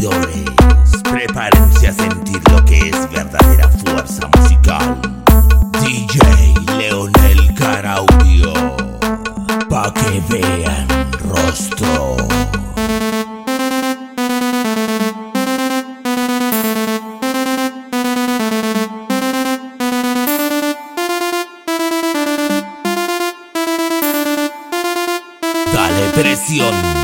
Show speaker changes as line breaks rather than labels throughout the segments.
Prepárense a sentir lo que es verdadera fuerza musical. DJ Leonel Caraudio. Pa' que vean rostro. Dale presión.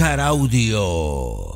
DJ Leonel Caraudio.